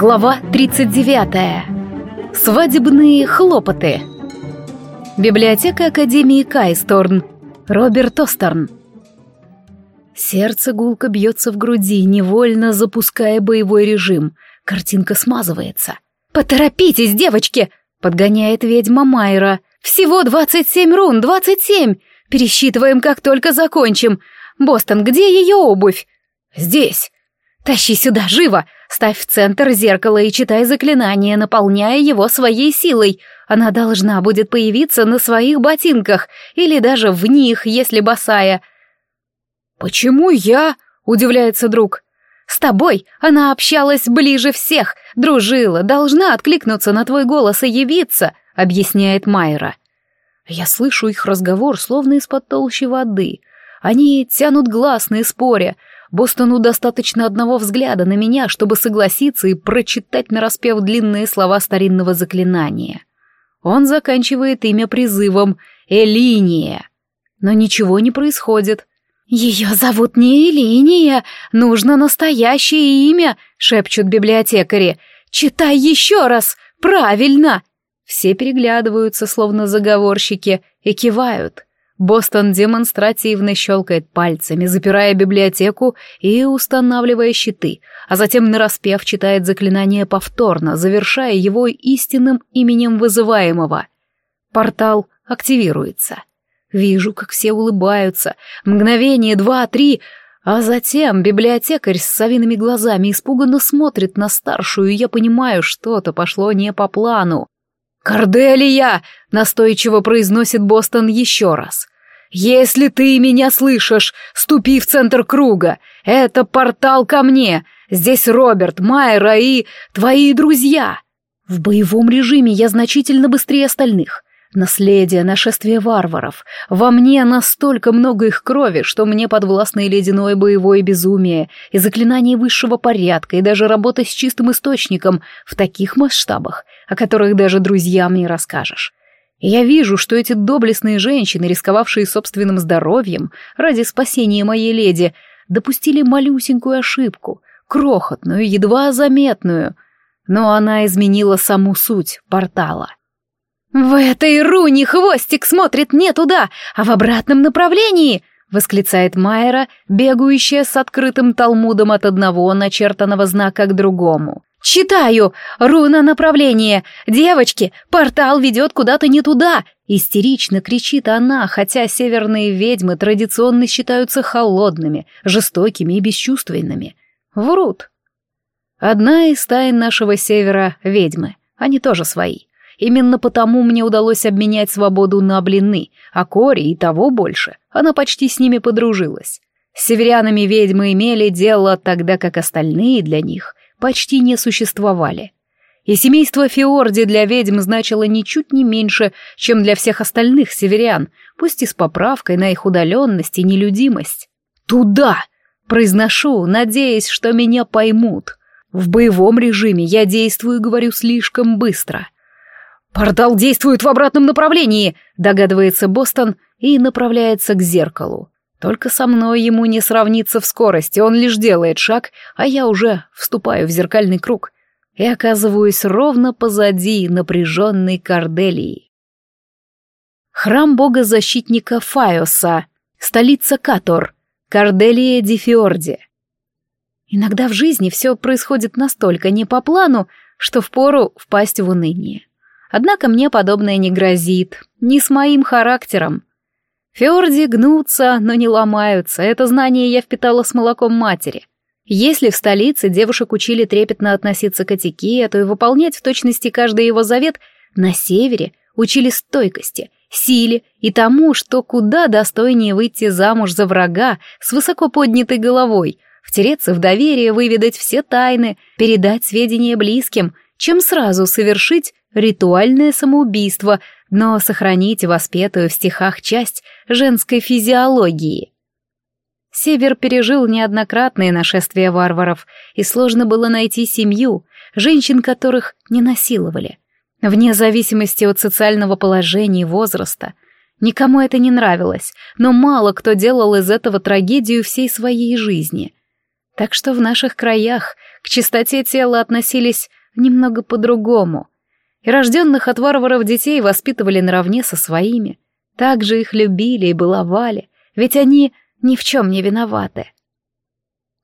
Глава 39. Свадебные хлопоты. Библиотека Академии Кайсторн. Роберт Осторн. Сердце гулко бьется в груди, невольно запуская боевой режим. Картинка смазывается. «Поторопитесь, девочки!» — подгоняет ведьма Майра. «Всего 27 рун, 27! Пересчитываем, как только закончим. Бостон, где ее обувь?» «Здесь!» «Тащи сюда, живо! Ставь в центр зеркало и читай заклинание, наполняя его своей силой. Она должна будет появиться на своих ботинках или даже в них, если босая. «Почему я?» — удивляется друг. «С тобой она общалась ближе всех, дружила, должна откликнуться на твой голос и явиться», — объясняет Майра. Я слышу их разговор, словно из-под толщи воды. Они тянут гласные споря — Бостону достаточно одного взгляда на меня, чтобы согласиться и прочитать нараспев длинные слова старинного заклинания. Он заканчивает имя призывом «Элиния». Но ничего не происходит. «Ее зовут не Элиния, нужно настоящее имя», — шепчут библиотекари. «Читай еще раз! Правильно!» Все переглядываются, словно заговорщики, и кивают. Бостон демонстративно щелкает пальцами, запирая библиотеку и устанавливая щиты, а затем нараспев читает заклинание повторно, завершая его истинным именем вызываемого. Портал активируется. Вижу, как все улыбаются. Мгновение, два, три... А затем библиотекарь с совиными глазами испуганно смотрит на старшую, и я понимаю, что-то пошло не по плану. «Корделия!» — настойчиво произносит Бостон еще раз. «Если ты меня слышишь, ступи в центр круга. Это портал ко мне. Здесь Роберт, Майра и твои друзья». В боевом режиме я значительно быстрее остальных. Наследие, нашествия варваров. Во мне настолько много их крови, что мне подвластно и ледяное боевое безумие, и заклинание высшего порядка, и даже работа с чистым источником в таких масштабах, о которых даже друзьям не расскажешь. Я вижу, что эти доблестные женщины, рисковавшие собственным здоровьем ради спасения моей леди, допустили малюсенькую ошибку, крохотную, едва заметную, но она изменила саму суть портала. «В этой руне хвостик смотрит не туда, а в обратном направлении!» — восклицает Майера, бегающая с открытым талмудом от одного начертанного знака к другому. «Читаю! Руна направления! Девочки, портал ведет куда-то не туда!» Истерично кричит она, хотя северные ведьмы традиционно считаются холодными, жестокими и бесчувственными. Врут. Одна из тайн нашего севера — ведьмы. Они тоже свои. Именно потому мне удалось обменять свободу на блины, а Кори и того больше. Она почти с ними подружилась. С северянами ведьмы имели дело, тогда как остальные для них почти не существовали. И семейство Фиорди для ведьм значило ничуть не меньше, чем для всех остальных северян, пусть и с поправкой на их удаленность и нелюдимость. «Туда!» — произношу, надеясь, что меня поймут. В боевом режиме я действую говорю слишком быстро. «Портал действует в обратном направлении!» — догадывается Бостон и направляется к зеркалу. Только со мной ему не сравнится в скорости, он лишь делает шаг, а я уже вступаю в зеркальный круг и оказываюсь ровно позади напряженной Корделии. Храм бога-защитника Фаоса, столица Катор, Корделия де Фиорди. Иногда в жизни все происходит настолько не по плану, что впору впасть в уныние. Однако мне подобное не грозит, не с моим характером. Феорди гнутся, но не ломаются, это знание я впитала с молоком матери. Если в столице девушек учили трепетно относиться к этикету и выполнять в точности каждый его завет, на севере учили стойкости, силе и тому, что куда достойнее выйти замуж за врага с высоко поднятой головой, втереться в доверие, выведать все тайны, передать сведения близким, чем сразу совершить ритуальное самоубийство – но сохранить воспетую в стихах часть женской физиологии. Север пережил неоднократные нашествия варваров, и сложно было найти семью, женщин которых не насиловали. Вне зависимости от социального положения и возраста. Никому это не нравилось, но мало кто делал из этого трагедию всей своей жизни. Так что в наших краях к чистоте тела относились немного по-другому, и рожденных от варваров детей воспитывали наравне со своими. Также их любили и баловали, ведь они ни в чем не виноваты.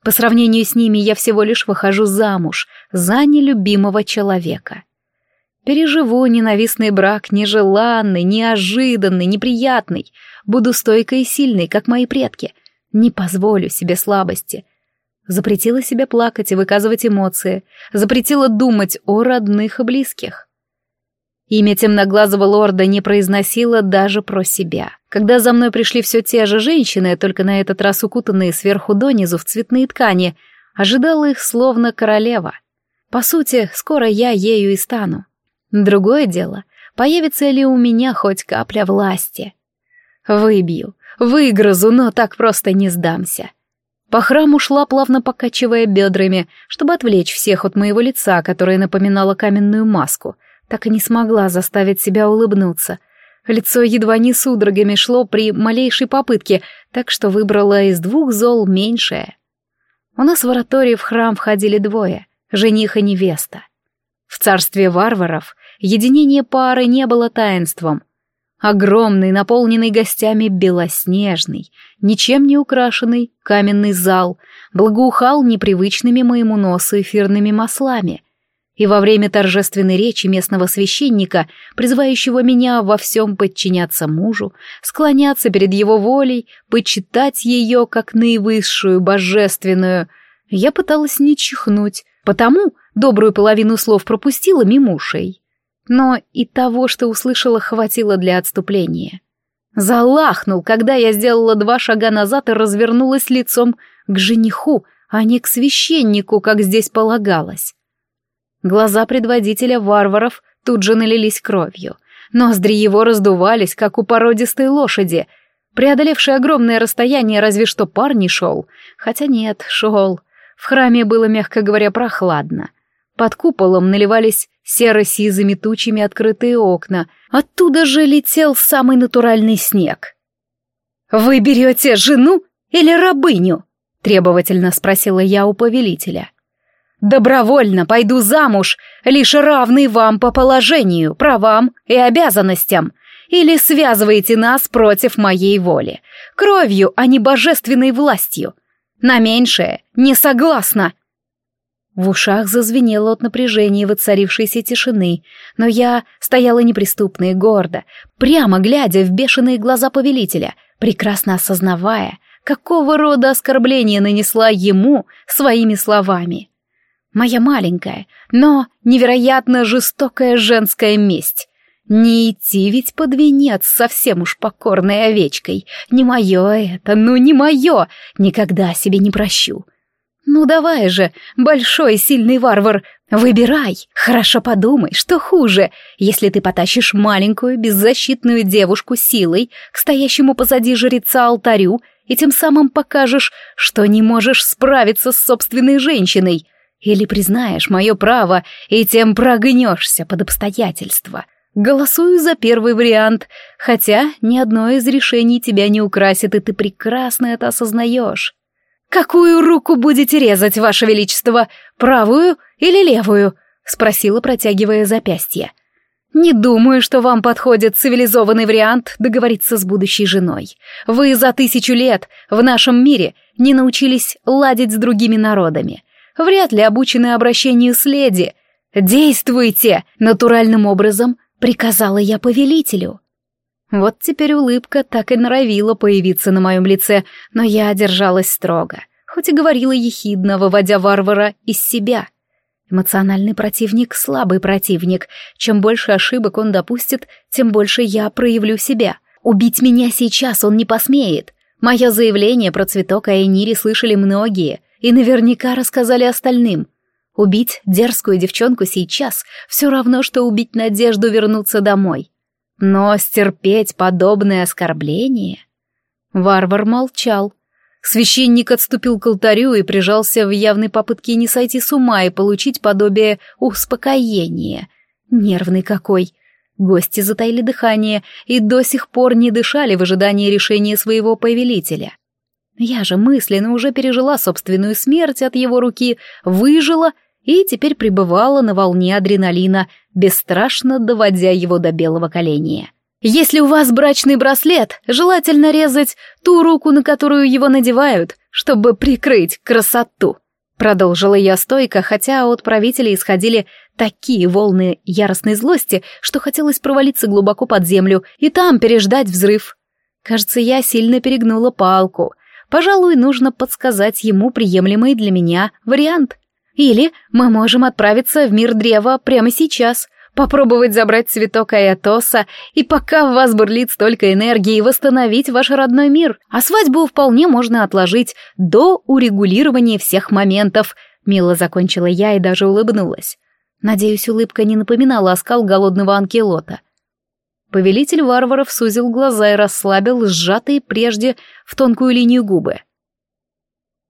По сравнению с ними я всего лишь выхожу замуж за нелюбимого человека. Переживу ненавистный брак, нежеланный, неожиданный, неприятный. Буду стойкой и сильной, как мои предки. Не позволю себе слабости. Запретила себе плакать и выказывать эмоции. Запретила думать о родных и близких. Имя темноглазого лорда не произносила даже про себя. Когда за мной пришли все те же женщины, только на этот раз укутанные сверху донизу в цветные ткани, ожидала их словно королева. По сути, скоро я ею и стану. Другое дело, появится ли у меня хоть капля власти. Выбью, выгрызу, но так просто не сдамся. По храму шла, плавно покачивая бедрами, чтобы отвлечь всех от моего лица, которое напоминало каменную маску — так и не смогла заставить себя улыбнуться. Лицо едва не судорогами шло при малейшей попытке, так что выбрала из двух зол меньшее. У нас в оратории в храм входили двое — жених и невеста. В царстве варваров единение пары не было таинством. Огромный, наполненный гостями белоснежный, ничем не украшенный каменный зал благоухал непривычными моему носу эфирными маслами, и во время торжественной речи местного священника, призывающего меня во всем подчиняться мужу, склоняться перед его волей, почитать ее как наивысшую божественную, я пыталась не чихнуть, потому добрую половину слов пропустила мимо ушей. Но и того, что услышала, хватило для отступления. Залахнул, когда я сделала два шага назад и развернулась лицом к жениху, а не к священнику, как здесь полагалось. Глаза предводителя варваров тут же налились кровью. Ноздри его раздувались, как у породистой лошади, преодолевшей огромное расстояние, разве что пар не шел. Хотя нет, шел. В храме было, мягко говоря, прохладно. Под куполом наливались серо-сизыми тучами открытые окна. Оттуда же летел самый натуральный снег. «Вы берете жену или рабыню?» — требовательно спросила я у повелителя. Добровольно пойду замуж, лишь равный вам по положению, правам и обязанностям. Или связываете нас против моей воли, кровью, а не божественной властью. На меньшее не согласна. В ушах зазвенело от напряжения воцарившейся тишины, но я стояла неприступно и гордо, прямо глядя в бешеные глаза повелителя, прекрасно осознавая, какого рода оскорбление нанесла ему своими словами моя маленькая, но невероятно жестокая женская месть. Не идти ведь под венец совсем уж покорной овечкой. Не мое это, ну не мое, никогда себе не прощу. Ну давай же, большой сильный варвар, выбирай, хорошо подумай, что хуже, если ты потащишь маленькую беззащитную девушку силой к стоящему позади жреца алтарю и тем самым покажешь, что не можешь справиться с собственной женщиной — или признаешь мое право, и тем прогнешься под обстоятельства. Голосую за первый вариант, хотя ни одно из решений тебя не украсит, и ты прекрасно это осознаешь. «Какую руку будете резать, Ваше Величество, правую или левую?» — спросила, протягивая запястье. «Не думаю, что вам подходит цивилизованный вариант договориться с будущей женой. Вы за тысячу лет в нашем мире не научились ладить с другими народами вряд ли обучены обращению с леди. «Действуйте!» — натуральным образом приказала я повелителю. Вот теперь улыбка так и норовила появиться на моем лице, но я держалась строго, хоть и говорила ехидно, выводя варвара из себя. Эмоциональный противник — слабый противник. Чем больше ошибок он допустит, тем больше я проявлю себя. Убить меня сейчас он не посмеет. Мое заявление про цветок Айнири слышали многие, и наверняка рассказали остальным. Убить дерзкую девчонку сейчас все равно, что убить надежду вернуться домой. Но стерпеть подобное оскорбление... Варвар молчал. Священник отступил к алтарю и прижался в явной попытке не сойти с ума и получить подобие успокоения. Нервный какой. Гости затаили дыхание и до сих пор не дышали в ожидании решения своего повелителя. Я же мысленно уже пережила собственную смерть от его руки, выжила и теперь пребывала на волне адреналина, бесстрашно доводя его до белого коления. Если у вас брачный браслет, желательно резать ту руку, на которую его надевают, чтобы прикрыть красоту. Продолжила я стойко, хотя от правителя исходили такие волны яростной злости, что хотелось провалиться глубоко под землю и там переждать взрыв. Кажется, я сильно перегнула палку — пожалуй, нужно подсказать ему приемлемый для меня вариант. Или мы можем отправиться в мир древа прямо сейчас, попробовать забрать цветок Аятоса, и пока в вас бурлит столько энергии, восстановить ваш родной мир. А свадьбу вполне можно отложить до урегулирования всех моментов. Мило закончила я и даже улыбнулась. Надеюсь, улыбка не напоминала оскал голодного анкелота. Повелитель варваров сузил глаза и расслабил сжатые прежде в тонкую линию губы.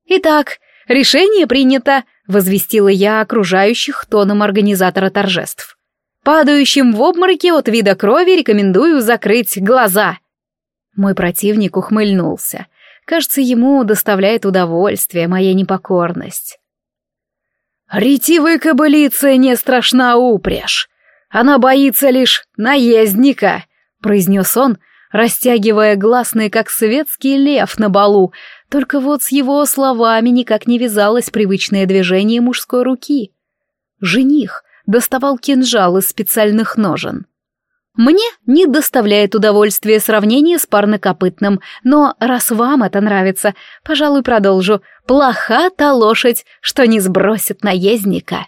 «Итак, решение принято!» — возвестила я окружающих тоном организатора торжеств. «Падающим в обмороке от вида крови рекомендую закрыть глаза!» Мой противник ухмыльнулся. Кажется, ему доставляет удовольствие моя непокорность. «Ретивая кобылица не страшна упряжь!» Она боится лишь наездника», — произнес он, растягивая гласные, как светский лев на балу, только вот с его словами никак не вязалось привычное движение мужской руки. Жених доставал кинжал из специальных ножен. Мне не доставляет удовольствия сравнение с парнокопытным, но раз вам это нравится, пожалуй, продолжу. Плоха та лошадь, что не сбросит наездника.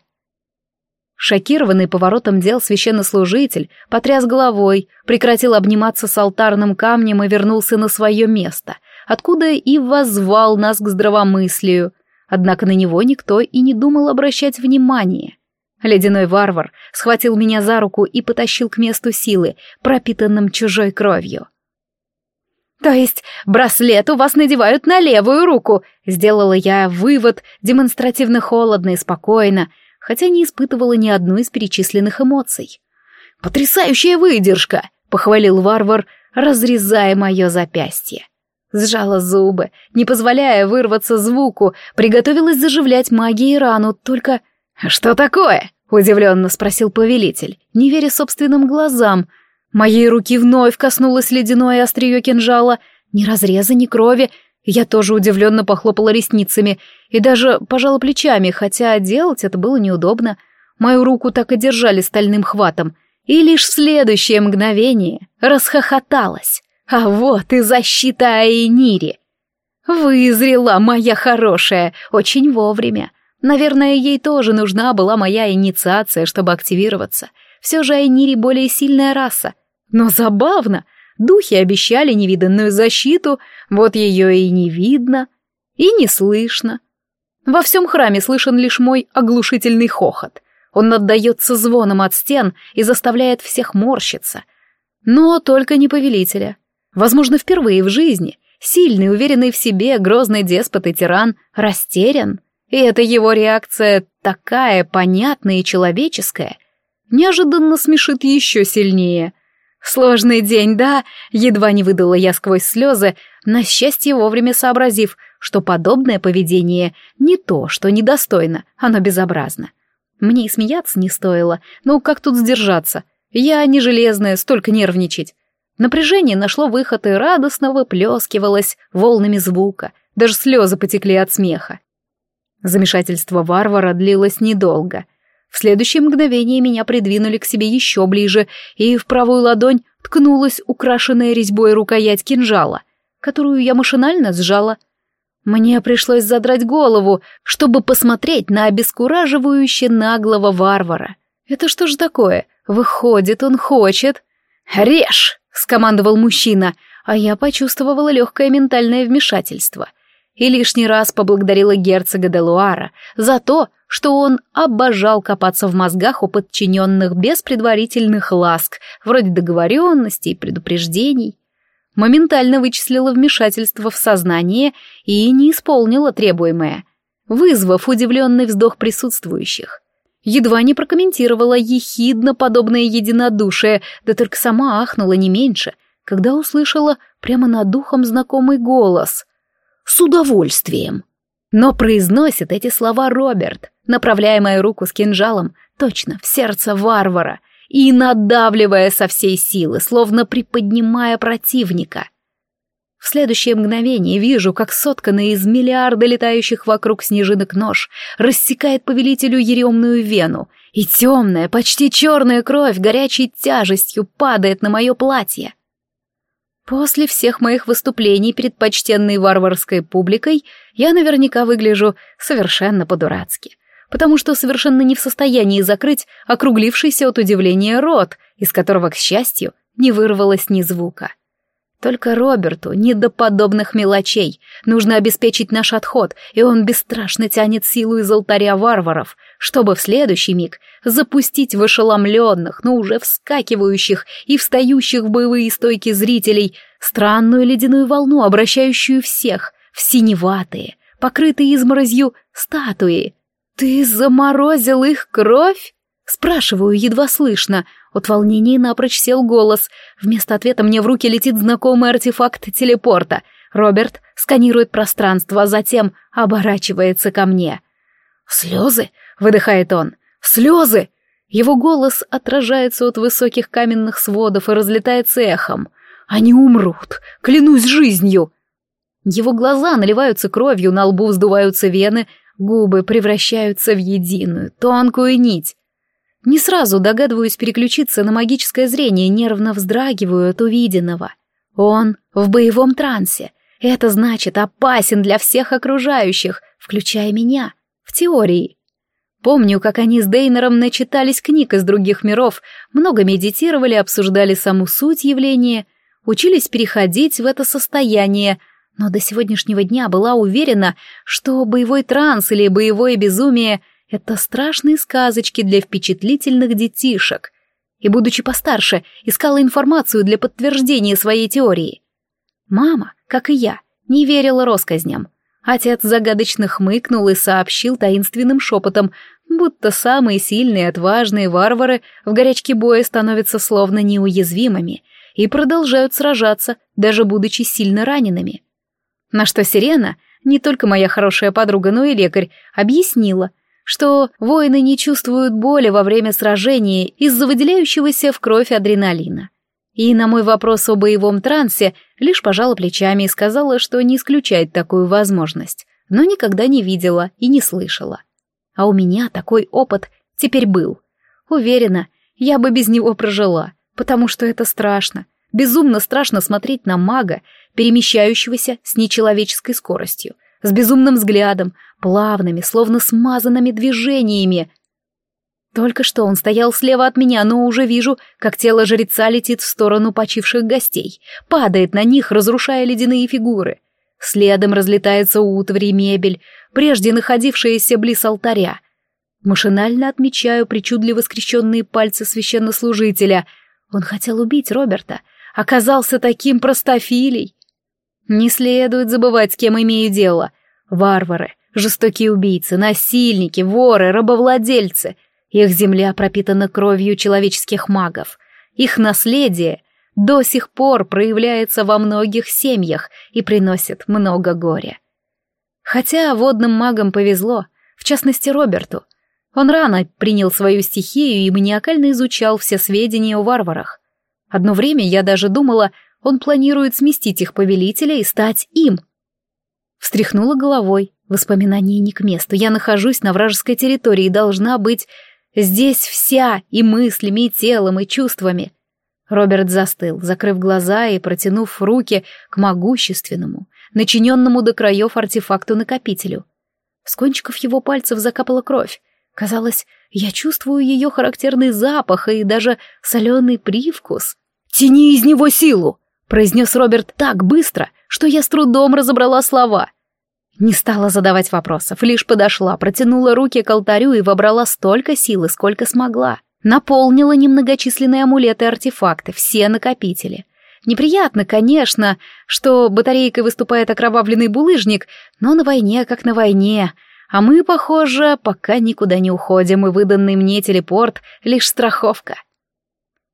Шокированный поворотом дел священнослужитель потряс головой, прекратил обниматься с алтарным камнем и вернулся на свое место, откуда и возвал нас к здравомыслию. Однако на него никто и не думал обращать внимание. Ледяной варвар схватил меня за руку и потащил к месту силы, пропитанным чужой кровью. «То есть браслет у вас надевают на левую руку?» — сделала я вывод, демонстративно холодно и спокойно — хотя не испытывала ни одной из перечисленных эмоций. «Потрясающая выдержка!» — похвалил варвар, разрезая мое запястье. Сжала зубы, не позволяя вырваться звуку, приготовилась заживлять магией рану, только... «Что такое?» — удивленно спросил повелитель, не веря собственным глазам. Моей руки вновь коснулось ледяное острие кинжала. Ни разреза, ни крови — я тоже удивленно похлопала ресницами и даже пожала плечами, хотя делать это было неудобно. Мою руку так и держали стальным хватом, и лишь в следующее мгновение расхохоталась. А вот и защита Айнири. Вызрела моя хорошая, очень вовремя. Наверное, ей тоже нужна была моя инициация, чтобы активироваться. Все же Айнири более сильная раса. Но забавно — Духи обещали невиданную защиту, вот ее и не видно, и не слышно. Во всем храме слышен лишь мой оглушительный хохот. Он отдается звоном от стен и заставляет всех морщиться. Но только не повелителя. Возможно, впервые в жизни сильный, уверенный в себе, грозный деспот и тиран растерян. И эта его реакция такая понятная и человеческая, неожиданно смешит еще сильнее — «Сложный день, да?» — едва не выдала я сквозь слезы, на счастье вовремя сообразив, что подобное поведение не то, что недостойно, оно безобразно. Мне и смеяться не стоило, но как тут сдержаться? Я не железная, столько нервничать. Напряжение нашло выход и радостно выплескивалось волнами звука, даже слезы потекли от смеха. Замешательство варвара длилось недолго. В следующее мгновение меня придвинули к себе еще ближе, и в правую ладонь ткнулась украшенная резьбой рукоять кинжала, которую я машинально сжала. Мне пришлось задрать голову, чтобы посмотреть на обескураживающе наглого варвара. Это что же такое? Выходит, он хочет... «Режь!» — скомандовал мужчина, а я почувствовала легкое ментальное вмешательство — и лишний раз поблагодарила герцога де Луара за то, что он обожал копаться в мозгах у подчиненных без предварительных ласк, вроде договоренностей и предупреждений. Моментально вычислила вмешательство в сознание и не исполнила требуемое, вызвав удивленный вздох присутствующих. Едва не прокомментировала ехидно подобное единодушие, да только сама ахнула не меньше, когда услышала прямо над духом знакомый голос. «С удовольствием!» Но произносит эти слова Роберт — Направляя мою руку с кинжалом точно в сердце варвара и надавливая со всей силы, словно приподнимая противника. В следующее мгновение вижу, как сотканный из миллиарда летающих вокруг снежинок нож рассекает повелителю еремную вену, и темная, почти черная кровь горячей тяжестью падает на мое платье. После всех моих выступлений перед почтенной варварской публикой я наверняка выгляжу совершенно по-дурацки — потому что совершенно не в состоянии закрыть округлившийся от удивления рот, из которого, к счастью, не вырвалось ни звука. Только Роберту не до подобных мелочей. Нужно обеспечить наш отход, и он бесстрашно тянет силу из алтаря варваров, чтобы в следующий миг запустить в ошеломленных, но уже вскакивающих и встающих в боевые стойки зрителей странную ледяную волну, обращающую всех в синеватые, покрытые изморозью статуи. «Ты заморозил их кровь?» Спрашиваю, едва слышно. От волнения напрочь сел голос. Вместо ответа мне в руки летит знакомый артефакт телепорта. Роберт сканирует пространство, а затем оборачивается ко мне. «Слезы?» — выдыхает он. «Слезы!» Его голос отражается от высоких каменных сводов и разлетается эхом. «Они умрут! Клянусь жизнью!» Его глаза наливаются кровью, на лбу вздуваются вены, Губы превращаются в единую, тонкую нить. Не сразу догадываюсь переключиться на магическое зрение, нервно вздрагиваю от увиденного. Он в боевом трансе. Это значит, опасен для всех окружающих, включая меня, в теории. Помню, как они с Дейнером начитались книг из других миров, много медитировали, обсуждали саму суть явления, учились переходить в это состояние, но до сегодняшнего дня была уверена, что боевой транс или боевое безумие — это страшные сказочки для впечатлительных детишек. И, будучи постарше, искала информацию для подтверждения своей теории. Мама, как и я, не верила россказням. Отец загадочно хмыкнул и сообщил таинственным шепотом, будто самые сильные отважные варвары в горячке боя становятся словно неуязвимыми и продолжают сражаться, даже будучи сильно ранеными — на что Сирена, не только моя хорошая подруга, но и лекарь, объяснила, что воины не чувствуют боли во время сражения из-за выделяющегося в кровь адреналина. И на мой вопрос о боевом трансе лишь пожала плечами и сказала, что не исключает такую возможность, но никогда не видела и не слышала. А у меня такой опыт теперь был. Уверена, я бы без него прожила, потому что это страшно — безумно страшно смотреть на мага, перемещающегося с нечеловеческой скоростью, с безумным взглядом, плавными, словно смазанными движениями. Только что он стоял слева от меня, но уже вижу, как тело жреца летит в сторону почивших гостей, падает на них, разрушая ледяные фигуры. Следом разлетается утварь и мебель, прежде находившаяся близ алтаря. Машинально отмечаю причудливо скрещенные пальцы священнослужителя. Он хотел убить Роберта — оказался таким простофилей. Не следует забывать, с кем имею дело. Варвары, жестокие убийцы, насильники, воры, рабовладельцы. Их земля пропитана кровью человеческих магов. Их наследие до сих пор проявляется во многих семьях и приносит много горя. Хотя водным магам повезло, в частности Роберту. Он рано принял свою стихию и маниакально изучал все сведения о варварах. Одно время я даже думала, он планирует сместить их повелителя и стать им. Встряхнула головой. Воспоминание не к месту. Я нахожусь на вражеской территории и должна быть здесь вся и мыслями, и телом, и чувствами. Роберт застыл, закрыв глаза и протянув руки к могущественному, начиненному до краев артефакту-накопителю. С кончиков его пальцев закапала кровь. Казалось, я чувствую ее характерный запах и даже соленый привкус. «Тяни из него силу!» — произнес Роберт так быстро, что я с трудом разобрала слова. Не стала задавать вопросов, лишь подошла, протянула руки к алтарю и вобрала столько силы, сколько смогла. Наполнила немногочисленные амулеты и артефакты, все накопители. Неприятно, конечно, что батарейкой выступает окровавленный булыжник, но на войне как на войне — а мы, похоже, пока никуда не уходим, и выданный мне телепорт — лишь страховка.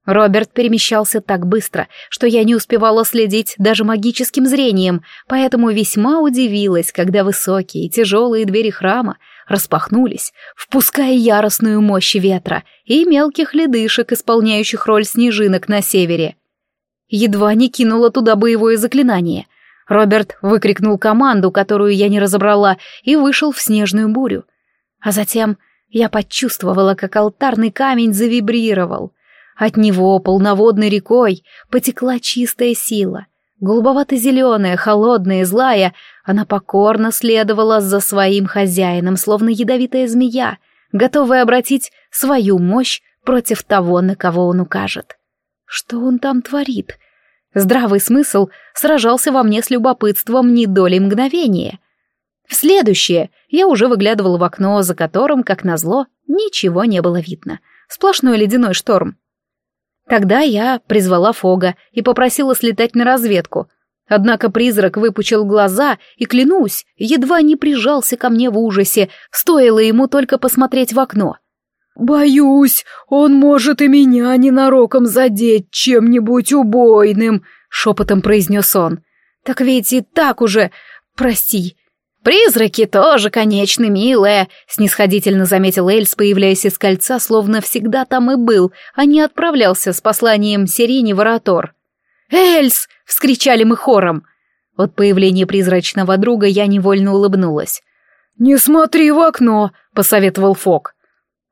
Роберт перемещался так быстро, что я не успевала следить даже магическим зрением, поэтому весьма удивилась, когда высокие и тяжелые двери храма распахнулись, впуская яростную мощь ветра и мелких ледышек, исполняющих роль снежинок на севере. Едва не кинула туда боевое заклинание, Роберт выкрикнул команду, которую я не разобрала, и вышел в снежную бурю. А затем я почувствовала, как алтарный камень завибрировал. От него полноводной рекой потекла чистая сила. Голубовато-зеленая, холодная и злая, она покорно следовала за своим хозяином, словно ядовитая змея, готовая обратить свою мощь против того, на кого он укажет. Что он там творит? Здравый смысл сражался во мне с любопытством ни доли мгновения. В следующее я уже выглядывала в окно, за которым, как назло, ничего не было видно. Сплошной ледяной шторм. Тогда я призвала Фога и попросила слетать на разведку. Однако призрак выпучил глаза и, клянусь, едва не прижался ко мне в ужасе, стоило ему только посмотреть в окно — «Боюсь, он может и меня ненароком задеть чем-нибудь убойным», — шепотом произнес он. «Так ведь и так уже... Прости». «Призраки тоже конечны, милая», — снисходительно заметил Эльс, появляясь из кольца, словно всегда там и был, а не отправлялся с посланием сирене воротор. «Эльс!» — вскричали мы хором. От появления призрачного друга я невольно улыбнулась. «Не смотри в окно», — посоветовал Фок.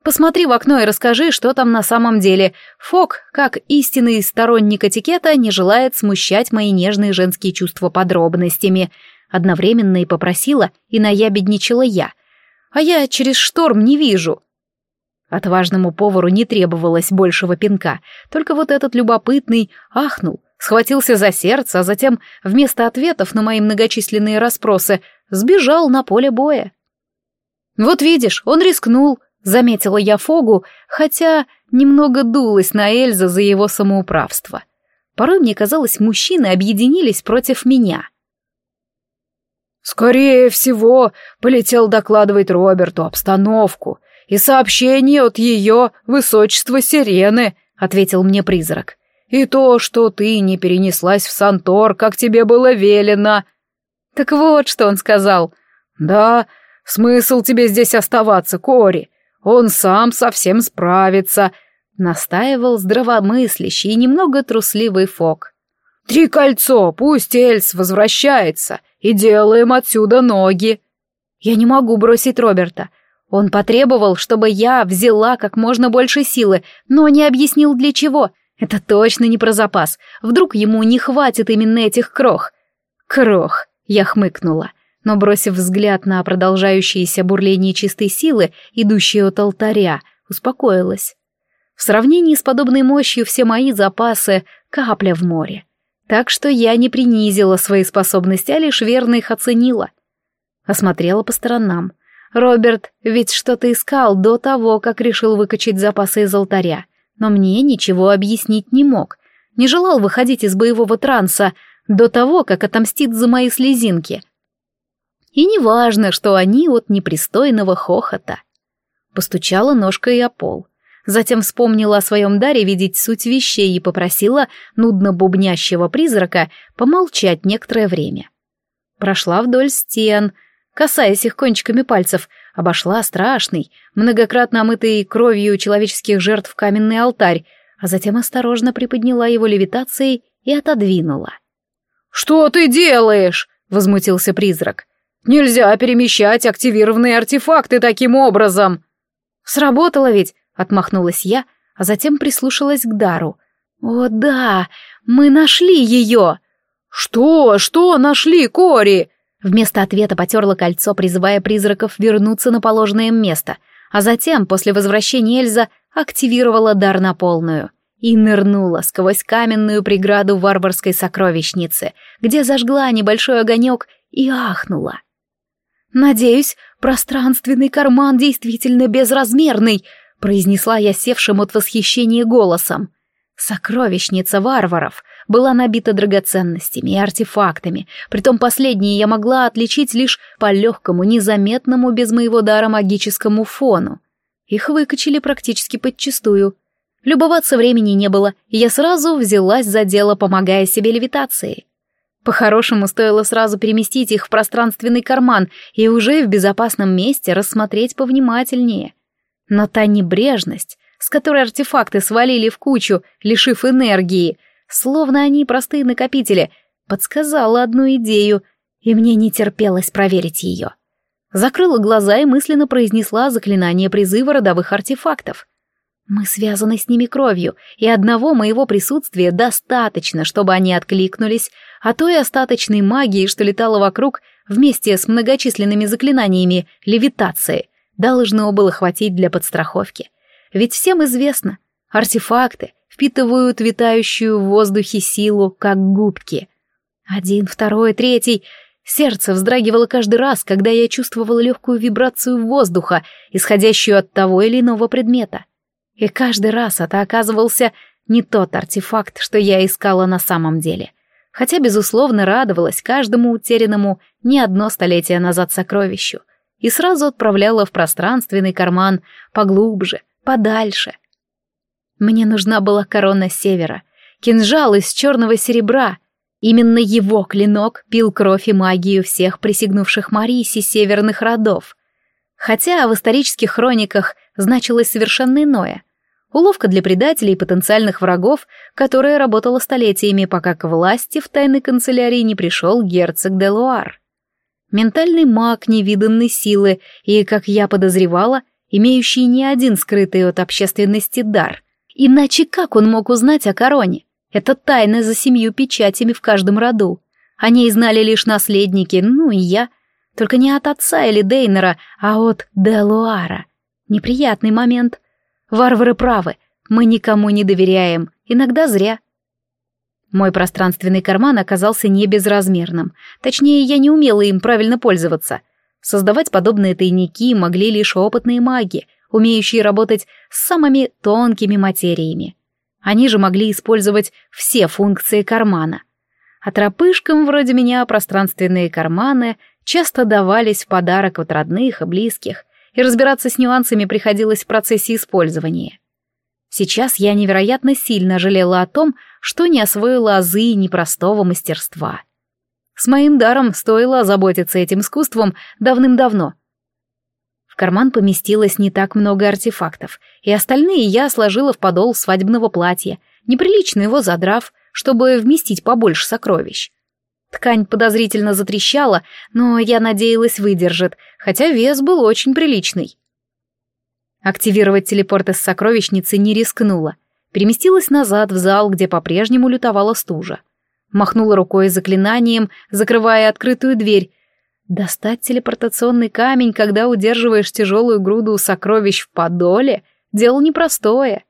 Посмотри в окно и расскажи, что там на самом деле. Фок, как истинный сторонник этикета, не желает смущать мои нежные женские чувства подробностями. Одновременно и попросила, и наябедничала я. А я через шторм не вижу. Отважному повару не требовалось большего пинка, только вот этот любопытный ахнул, схватился за сердце, а затем вместо ответов на мои многочисленные расспросы сбежал на поле боя. «Вот видишь, он рискнул», Заметила я Фогу, хотя немного дулась на Эльза за его самоуправство. Порой мне казалось, мужчины объединились против меня. «Скорее всего, полетел докладывать Роберту обстановку и сообщение от ее высочества Сирены», — ответил мне призрак. «И то, что ты не перенеслась в Сантор, как тебе было велено». «Так вот, что он сказал». «Да, смысл тебе здесь оставаться, Кори? Он сам совсем справится», — настаивал здравомыслящий и немного трусливый Фок. «Три кольцо, пусть Эльс возвращается, и делаем отсюда ноги». «Я не могу бросить Роберта. Он потребовал, чтобы я взяла как можно больше силы, но не объяснил для чего. Это точно не про запас. Вдруг ему не хватит именно этих крох». «Крох», — я хмыкнула, — но, бросив взгляд на продолжающееся бурление чистой силы, идущее от алтаря, успокоилась. В сравнении с подобной мощью все мои запасы — капля в море. Так что я не принизила свои способности, а лишь верно их оценила. Осмотрела по сторонам. Роберт ведь что-то искал до того, как решил выкачать запасы из алтаря, но мне ничего объяснить не мог. Не желал выходить из боевого транса до того, как отомстит за мои слезинки — и неважно, что они от непристойного хохота. Постучала ножкой о пол. Затем вспомнила о своем даре видеть суть вещей и попросила нудно бубнящего призрака помолчать некоторое время. Прошла вдоль стен, касаясь их кончиками пальцев, обошла страшный, многократно омытый кровью человеческих жертв каменный алтарь, а затем осторожно приподняла его левитацией и отодвинула. «Что ты делаешь?» — возмутился призрак. Нельзя перемещать активированные артефакты таким образом!» «Сработало ведь!» — отмахнулась я, а затем прислушалась к Дару. «О да! Мы нашли ее!» «Что? Что нашли, Кори?» Вместо ответа потерла кольцо, призывая призраков вернуться на положенное место, а затем, после возвращения Эльза, активировала дар на полную и нырнула сквозь каменную преграду варварской сокровищницы, где зажгла небольшой огонек и ахнула. «Надеюсь, пространственный карман действительно безразмерный», произнесла я севшим от восхищения голосом. Сокровищница варваров была набита драгоценностями и артефактами, притом последние я могла отличить лишь по легкому, незаметному без моего дара магическому фону. Их выкачали практически подчистую. Любоваться времени не было, и я сразу взялась за дело, помогая себе левитацией. По-хорошему, стоило сразу переместить их в пространственный карман и уже в безопасном месте рассмотреть повнимательнее. Но та небрежность, с которой артефакты свалили в кучу, лишив энергии, словно они простые накопители, подсказала одну идею, и мне не терпелось проверить ее. Закрыла глаза и мысленно произнесла заклинание призыва родовых артефактов. Мы связаны с ними кровью, и одного моего присутствия достаточно, чтобы они откликнулись, а той остаточной магии, что летала вокруг, вместе с многочисленными заклинаниями левитации, должно было хватить для подстраховки. Ведь всем известно, артефакты впитывают витающую в воздухе силу, как губки. Один, второй, третий. Сердце вздрагивало каждый раз, когда я чувствовала легкую вибрацию воздуха, исходящую от того или иного предмета. И каждый раз это оказывался не тот артефакт, что я искала на самом деле хотя, безусловно, радовалась каждому утерянному не одно столетие назад сокровищу и сразу отправляла в пространственный карман поглубже, подальше. Мне нужна была корона севера, кинжал из черного серебра. Именно его клинок пил кровь и магию всех присягнувших Марисе северных родов. Хотя в исторических хрониках значилось совершенно иное — Уловка для предателей и потенциальных врагов, которая работала столетиями, пока к власти в тайной канцелярии не пришел герцог де Луар. Ментальный маг невиданной силы и, как я подозревала, имеющий не один скрытый от общественности дар. Иначе как он мог узнать о короне? Это тайна за семью печатями в каждом роду. О ней знали лишь наследники, ну и я. Только не от отца или Дейнера, а от Делуара. Неприятный момент. Варвары правы, мы никому не доверяем, иногда зря. Мой пространственный карман оказался не безразмерным. Точнее, я не умела им правильно пользоваться. Создавать подобные тайники могли лишь опытные маги, умеющие работать с самыми тонкими материями. Они же могли использовать все функции кармана. А тропышкам вроде меня пространственные карманы часто давались в подарок от родных и близких, и разбираться с нюансами приходилось в процессе использования. Сейчас я невероятно сильно жалела о том, что не освоила азы непростого мастерства. С моим даром стоило заботиться этим искусством давным-давно. В карман поместилось не так много артефактов, и остальные я сложила в подол свадебного платья, неприлично его задрав, чтобы вместить побольше сокровищ. Ткань подозрительно затрещала, но я надеялась выдержит, хотя вес был очень приличный. Активировать телепорт из сокровищницы не рискнула. Переместилась назад в зал, где по-прежнему лютовала стужа. Махнула рукой заклинанием, закрывая открытую дверь. Достать телепортационный камень, когда удерживаешь тяжелую груду сокровищ в подоле, дело непростое.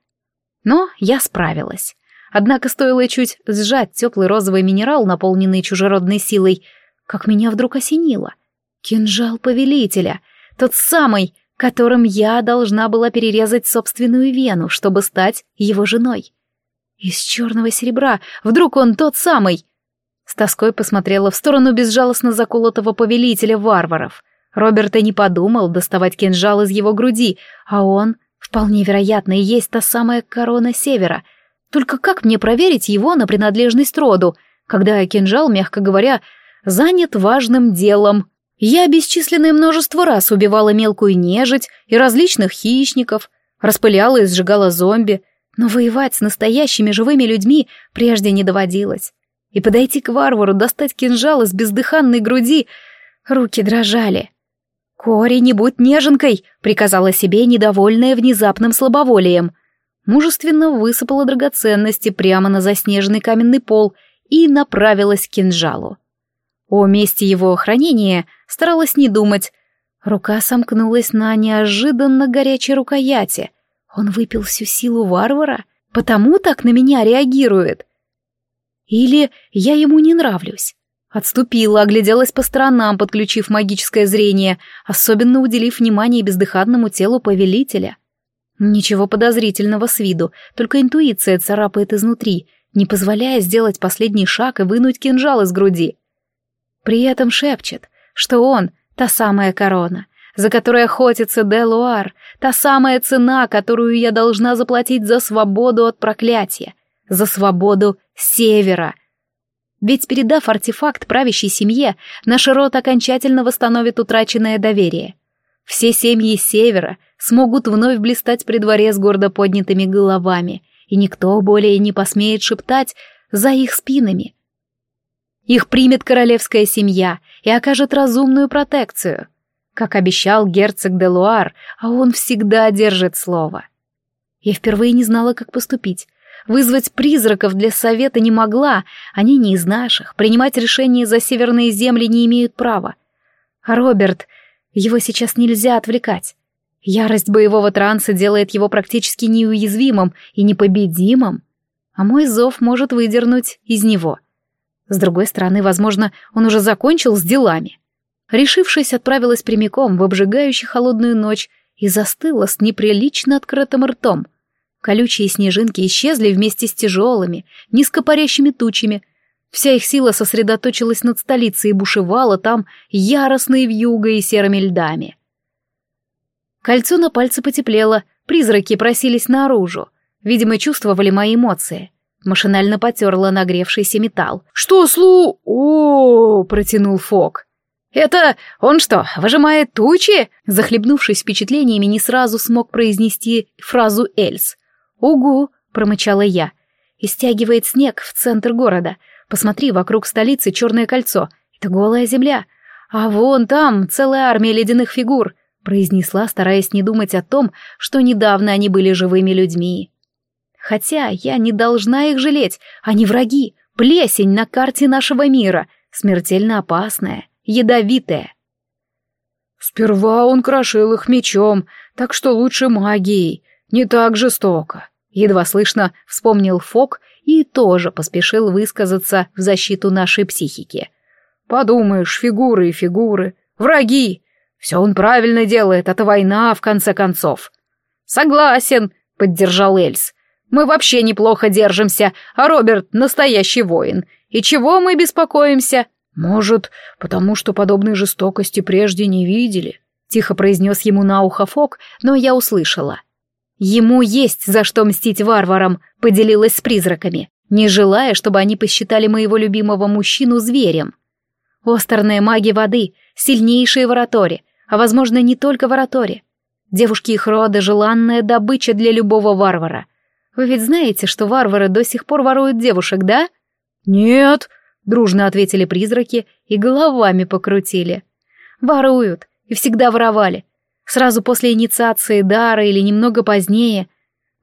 Но я справилась. Однако стоило чуть сжать теплый розовый минерал, наполненный чужеродной силой, как меня вдруг осенило. Кинжал повелителя, тот самый, которым я должна была перерезать собственную вену, чтобы стать его женой. Из черного серебра, вдруг он тот самый. С тоской посмотрела в сторону безжалостно заколотого повелителя варваров. Роберт и не подумал доставать кинжал из его груди, а он, вполне вероятно, и есть та самая корона севера, только как мне проверить его на принадлежность роду, когда кинжал, мягко говоря, занят важным делом? Я бесчисленное множество раз убивала мелкую нежить и различных хищников, распыляла и сжигала зомби, но воевать с настоящими живыми людьми прежде не доводилось. И подойти к варвару, достать кинжал из бездыханной груди, руки дрожали. «Кори, не будь неженкой!» — приказала себе, недовольная внезапным слабоволием — мужественно высыпала драгоценности прямо на заснеженный каменный пол и направилась к кинжалу. О месте его хранения старалась не думать. Рука сомкнулась на неожиданно горячей рукояти. Он выпил всю силу варвара, потому так на меня реагирует. Или я ему не нравлюсь. Отступила, огляделась по сторонам, подключив магическое зрение, особенно уделив внимание бездыханному телу повелителя — Ничего подозрительного с виду, только интуиция царапает изнутри, не позволяя сделать последний шаг и вынуть кинжал из груди. При этом шепчет, что он — та самая корона, за которой охотится Делуар, та самая цена, которую я должна заплатить за свободу от проклятия, за свободу Севера. Ведь передав артефакт правящей семье, наш род окончательно восстановит утраченное доверие. Все семьи Севера — смогут вновь блистать при дворе с гордо поднятыми головами, и никто более не посмеет шептать за их спинами. Их примет королевская семья и окажет разумную протекцию, как обещал герцог де Луар, а он всегда держит слово. Я впервые не знала, как поступить. Вызвать призраков для совета не могла, они не из наших, принимать решения за северные земли не имеют права. А Роберт, его сейчас нельзя отвлекать. Ярость боевого транса делает его практически неуязвимым и непобедимым, а мой зов может выдернуть из него. С другой стороны, возможно, он уже закончил с делами. Решившись, отправилась прямиком в обжигающую холодную ночь и застыла с неприлично открытым ртом. Колючие снежинки исчезли вместе с тяжелыми, низкопарящими тучами. Вся их сила сосредоточилась над столицей и бушевала там яростной вьюгой и серыми льдами — Кольцо на пальце потеплело, призраки просились наружу. Видимо, чувствовали мои эмоции. Машинально потерла нагревшийся металл. «Что, Слу...» О -о -о -о протянул Фок. «Это он что, выжимает тучи?» Захлебнувшись впечатлениями, не сразу смог произнести фразу Эльс. «Угу», — промычала я. «И стягивает снег в центр города. Посмотри, вокруг столицы черное кольцо. Это голая земля. А вон там целая армия ледяных фигур произнесла, стараясь не думать о том, что недавно они были живыми людьми. Хотя я не должна их жалеть, они враги, плесень на карте нашего мира, смертельно опасная, ядовитая. Сперва он крошил их мечом, так что лучше магией, не так жестоко. Едва слышно вспомнил Фок и тоже поспешил высказаться в защиту нашей психики. Подумаешь, фигуры и фигуры, враги, «Все он правильно делает, это война, в конце концов». «Согласен», — поддержал Эльс. «Мы вообще неплохо держимся, а Роберт — настоящий воин. И чего мы беспокоимся?» «Может, потому что подобной жестокости прежде не видели», — тихо произнес ему на ухо Фок, но я услышала. «Ему есть за что мстить варварам», — поделилась с призраками, не желая, чтобы они посчитали моего любимого мужчину зверем. Остерные маги воды, сильнейшие в ораторе, а, возможно, не только в Араторе. Девушки их рода — желанная добыча для любого варвара. Вы ведь знаете, что варвары до сих пор воруют девушек, да? «Нет», — дружно ответили призраки и головами покрутили. «Воруют и всегда воровали. Сразу после инициации дара или немного позднее.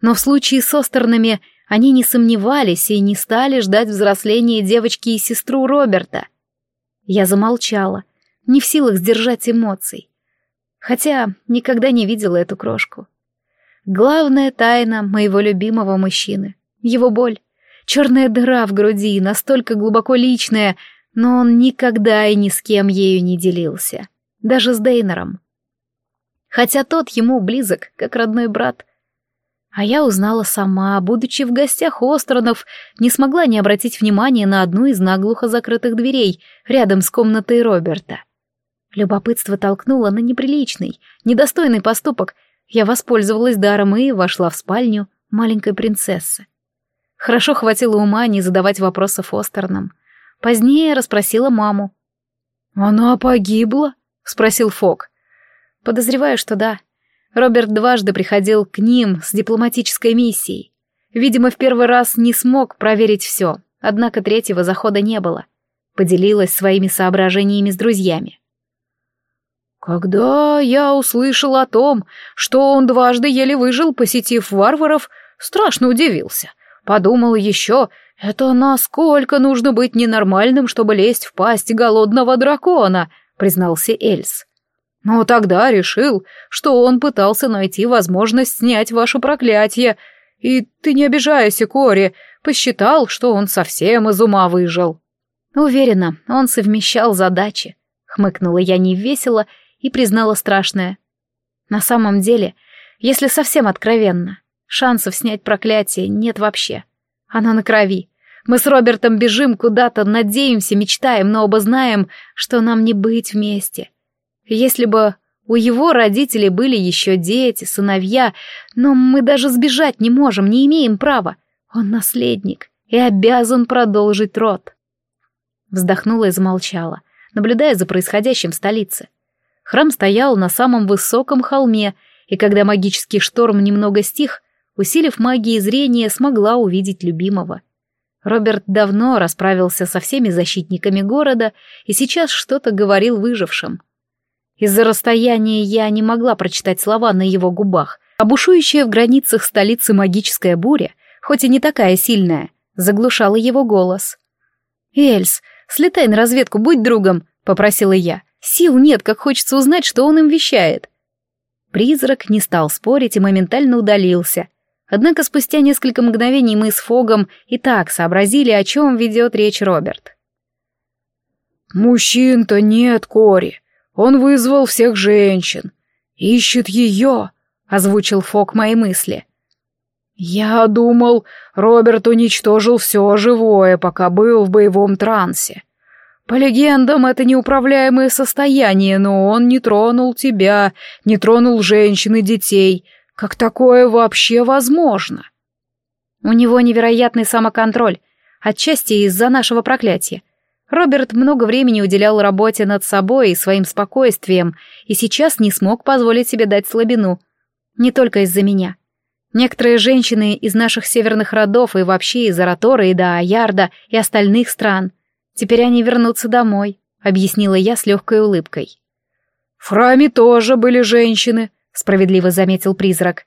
Но в случае с Остернами они не сомневались и не стали ждать взросления девочки и сестру Роберта. Я замолчала, не в силах сдержать эмоций. Хотя никогда не видела эту крошку. Главная тайна моего любимого мужчины — его боль. Черная дыра в груди, настолько глубоко личная, но он никогда и ни с кем ею не делился. Даже с Дейнером. Хотя тот ему близок, как родной брат. А я узнала сама, будучи в гостях у Остронов, не смогла не обратить внимания на одну из наглухо закрытых дверей рядом с комнатой Роберта — Любопытство толкнуло на неприличный, недостойный поступок. Я воспользовалась даром и вошла в спальню маленькой принцессы. Хорошо хватило ума не задавать вопросов Остерном. Позднее расспросила маму. «Она погибла?» — спросил Фок. «Подозреваю, что да. Роберт дважды приходил к ним с дипломатической миссией. Видимо, в первый раз не смог проверить все, однако третьего захода не было. Поделилась своими соображениями с друзьями. Когда я услышал о том, что он дважды еле выжил, посетив варваров, страшно удивился. Подумал еще, это насколько нужно быть ненормальным, чтобы лезть в пасть голодного дракона, признался Эльс. Но тогда решил, что он пытался найти возможность снять ваше проклятие, и ты не обижайся, Кори, посчитал, что он совсем из ума выжил. Уверена, он совмещал задачи, хмыкнула я невесело и признала страшное. На самом деле, если совсем откровенно, шансов снять проклятие нет вообще. Оно на крови. Мы с Робертом бежим куда-то, надеемся, мечтаем, но оба знаем, что нам не быть вместе. Если бы у его родителей были еще дети, сыновья, но мы даже сбежать не можем, не имеем права. Он наследник и обязан продолжить род. Вздохнула и замолчала, наблюдая за происходящим в столице. Храм стоял на самом высоком холме, и когда магический шторм немного стих, усилив магии зрения, смогла увидеть любимого. Роберт давно расправился со всеми защитниками города и сейчас что-то говорил выжившим. Из-за расстояния я не могла прочитать слова на его губах, а в границах столицы магическая буря, хоть и не такая сильная, заглушала его голос. «Эльс, слетай на разведку, будь другом», — попросила я. Сил нет, как хочется узнать, что он им вещает. Призрак не стал спорить и моментально удалился. Однако спустя несколько мгновений мы с Фогом и так сообразили, о чем ведет речь Роберт. «Мужчин-то нет, Кори. Он вызвал всех женщин. Ищет ее», — озвучил Фог мои мысли. «Я думал, Роберт уничтожил все живое, пока был в боевом трансе. По легендам, это неуправляемое состояние, но он не тронул тебя, не тронул женщин и детей. Как такое вообще возможно? У него невероятный самоконтроль, отчасти из-за нашего проклятия. Роберт много времени уделял работе над собой и своим спокойствием, и сейчас не смог позволить себе дать слабину. Не только из-за меня. Некоторые женщины из наших северных родов и вообще из Аратора и до Аярда и остальных стран – Теперь они вернутся домой», — объяснила я с легкой улыбкой. «В храме тоже были женщины», — справедливо заметил призрак.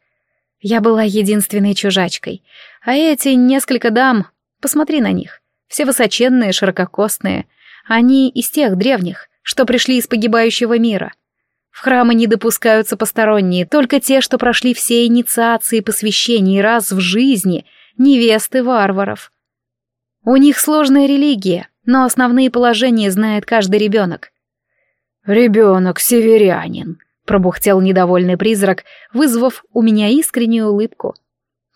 «Я была единственной чужачкой. А эти несколько дам... Посмотри на них. Все высоченные, ширококосные. Они из тех древних, что пришли из погибающего мира. В храмы не допускаются посторонние, только те, что прошли все инициации и посвящения раз в жизни, невесты варваров. У них сложная религия, но основные положения знает каждый ребенок. «Ребенок северянин», — пробухтел недовольный призрак, вызвав у меня искреннюю улыбку.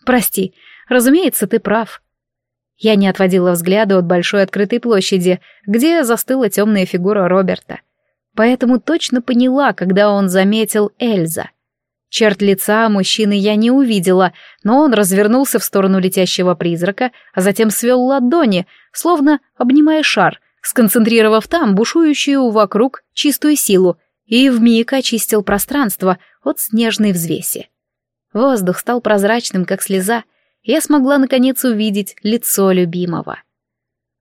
«Прости, разумеется, ты прав». Я не отводила взгляда от большой открытой площади, где застыла темная фигура Роберта. Поэтому точно поняла, когда он заметил Эльза — Черт лица мужчины я не увидела, но он развернулся в сторону летящего призрака, а затем свел ладони, словно обнимая шар, сконцентрировав там бушующую вокруг чистую силу, и вмиг очистил пространство от снежной взвеси. Воздух стал прозрачным, как слеза, и я смогла наконец увидеть лицо любимого.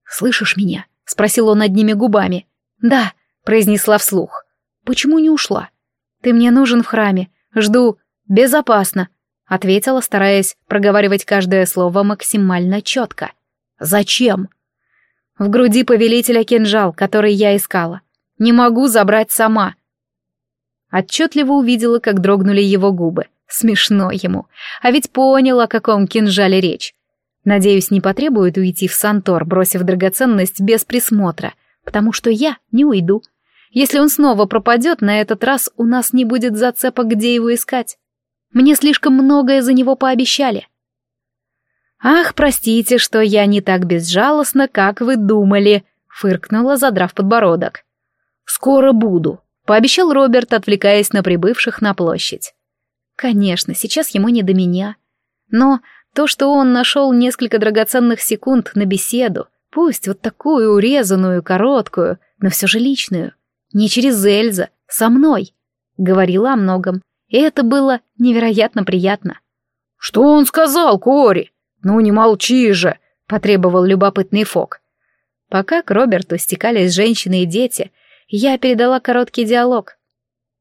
«Слышишь меня?» — спросил он одними губами. «Да», — произнесла вслух. «Почему не ушла? Ты мне нужен в храме, Жду. Безопасно», — ответила, стараясь проговаривать каждое слово максимально четко. «Зачем?» В груди повелителя кинжал, который я искала. Не могу забрать сама. Отчетливо увидела, как дрогнули его губы. Смешно ему. А ведь понял, о каком кинжале речь. Надеюсь, не потребует уйти в Сантор, бросив драгоценность без присмотра, потому что я не уйду. — если он снова пропадет, на этот раз у нас не будет зацепок, где его искать. Мне слишком многое за него пообещали. «Ах, простите, что я не так безжалостна, как вы думали», — фыркнула, задрав подбородок. «Скоро буду», — пообещал Роберт, отвлекаясь на прибывших на площадь. «Конечно, сейчас ему не до меня. Но то, что он нашел несколько драгоценных секунд на беседу, пусть вот такую урезанную, короткую, но все же личную, не через Эльза, со мной. Говорила о многом, и это было невероятно приятно. «Что он сказал, Кори? Ну не молчи же!» — потребовал любопытный Фок. Пока к Роберту стекались женщины и дети, я передала короткий диалог.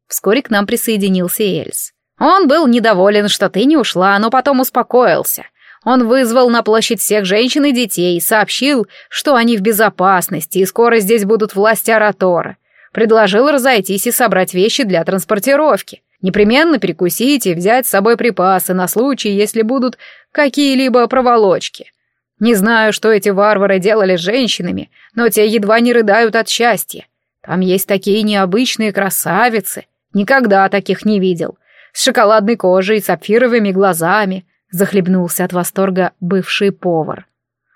Вскоре к нам присоединился Эльс. «Он был недоволен, что ты не ушла, но потом успокоился. Он вызвал на площадь всех женщин и детей, сообщил, что они в безопасности и скоро здесь будут власти Аратора. Предложил разойтись и собрать вещи для транспортировки. Непременно перекусить и взять с собой припасы на случай, если будут какие-либо проволочки. Не знаю, что эти варвары делали с женщинами, но те едва не рыдают от счастья. Там есть такие необычные красавицы. Никогда таких не видел. С шоколадной кожей, и сапфировыми глазами. Захлебнулся от восторга бывший повар.